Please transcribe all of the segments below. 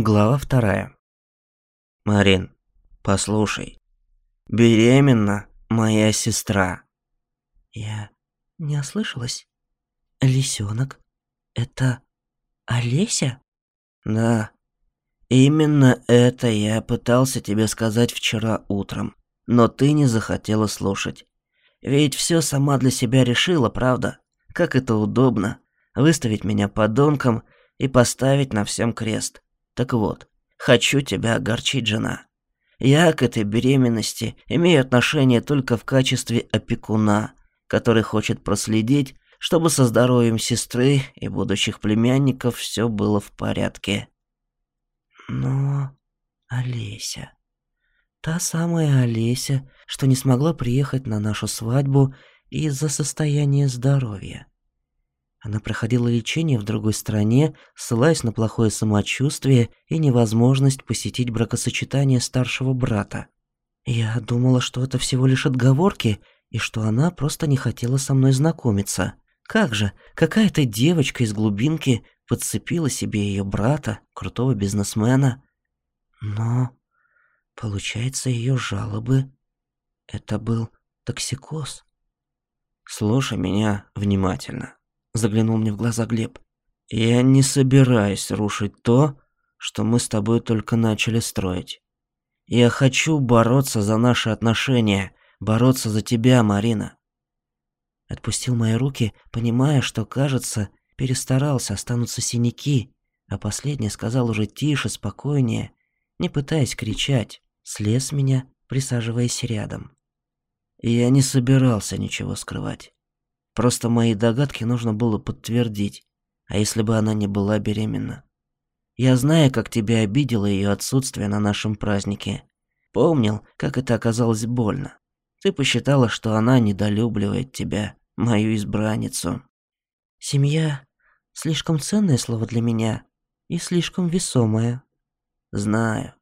Глава вторая. Марин, послушай. Беременна моя сестра. Я не ослышалась? Лисенок? Это Олеся? Да. Именно это я пытался тебе сказать вчера утром, но ты не захотела слушать. Ведь все сама для себя решила, правда? Как это удобно выставить меня подонком и поставить на всем крест. Так вот, хочу тебя огорчить, жена. Я к этой беременности имею отношение только в качестве опекуна, который хочет проследить, чтобы со здоровьем сестры и будущих племянников все было в порядке. Но Олеся... Та самая Олеся, что не смогла приехать на нашу свадьбу из-за состояния здоровья. Она проходила лечение в другой стране, ссылаясь на плохое самочувствие и невозможность посетить бракосочетание старшего брата. Я думала, что это всего лишь отговорки, и что она просто не хотела со мной знакомиться. Как же, какая-то девочка из глубинки подцепила себе ее брата, крутого бизнесмена. Но, получается, ее жалобы... Это был токсикоз. Слушай меня внимательно заглянул мне в глаза Глеб. Я не собираюсь рушить то, что мы с тобой только начали строить. Я хочу бороться за наши отношения, бороться за тебя, Марина. Отпустил мои руки, понимая, что, кажется, перестарался, останутся синяки, а последнее сказал уже тише, спокойнее, не пытаясь кричать, слез меня, присаживаясь рядом. Я не собирался ничего скрывать. Просто мои догадки нужно было подтвердить. А если бы она не была беременна? Я знаю, как тебя обидело ее отсутствие на нашем празднике. Помнил, как это оказалось больно. Ты посчитала, что она недолюбливает тебя, мою избранницу. Семья — слишком ценное слово для меня и слишком весомое. Знаю.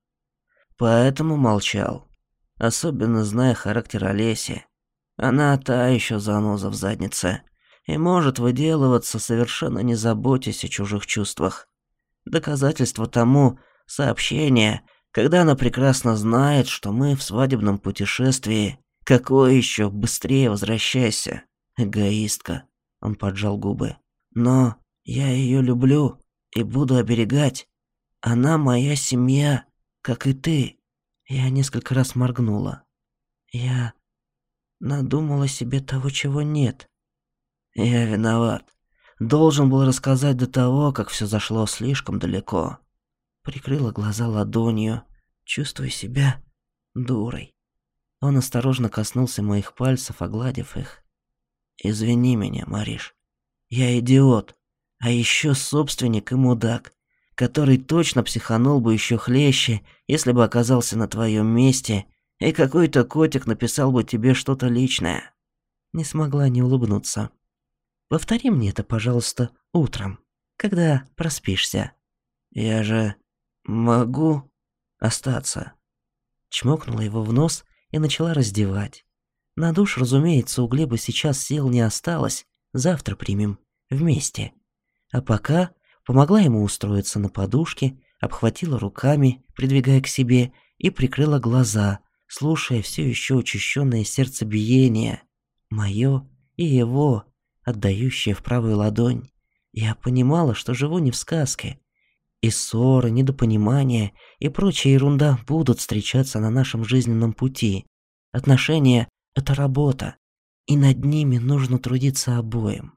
Поэтому молчал. Особенно зная характер Олеси. Она та еще заноза в заднице и может выделываться, совершенно не заботясь о чужих чувствах. Доказательство тому — сообщение, когда она прекрасно знает, что мы в свадебном путешествии. Какое еще быстрее возвращайся, эгоистка. Он поджал губы. Но я ее люблю и буду оберегать. Она моя семья, как и ты. Я несколько раз моргнула. Я Надумала себе того, чего нет. Я виноват. Должен был рассказать до того, как все зашло слишком далеко. Прикрыла глаза ладонью, чувствуя себя дурой. Он осторожно коснулся моих пальцев, огладив их. «Извини меня, Мариш. Я идиот, а еще собственник и мудак, который точно психанул бы еще хлеще, если бы оказался на твоем месте и какой-то котик написал бы тебе что-то личное. Не смогла не улыбнуться. Повтори мне это, пожалуйста, утром, когда проспишься. Я же могу остаться. Чмокнула его в нос и начала раздевать. На душ, разумеется, у Глеба сейчас сил не осталось, завтра примем, вместе. А пока помогла ему устроиться на подушке, обхватила руками, придвигая к себе, и прикрыла глаза, слушая все еще учащенное сердцебиение, мое и его, отдающее в правую ладонь. Я понимала, что живу не в сказке. И ссоры, недопонимания и прочая ерунда будут встречаться на нашем жизненном пути. Отношения — это работа, и над ними нужно трудиться обоим.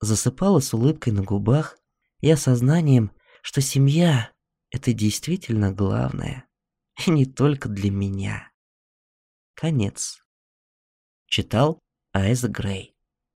Засыпала с улыбкой на губах и осознанием, что семья — это действительно главное, и не только для меня. Конец. Читал Айз Грей.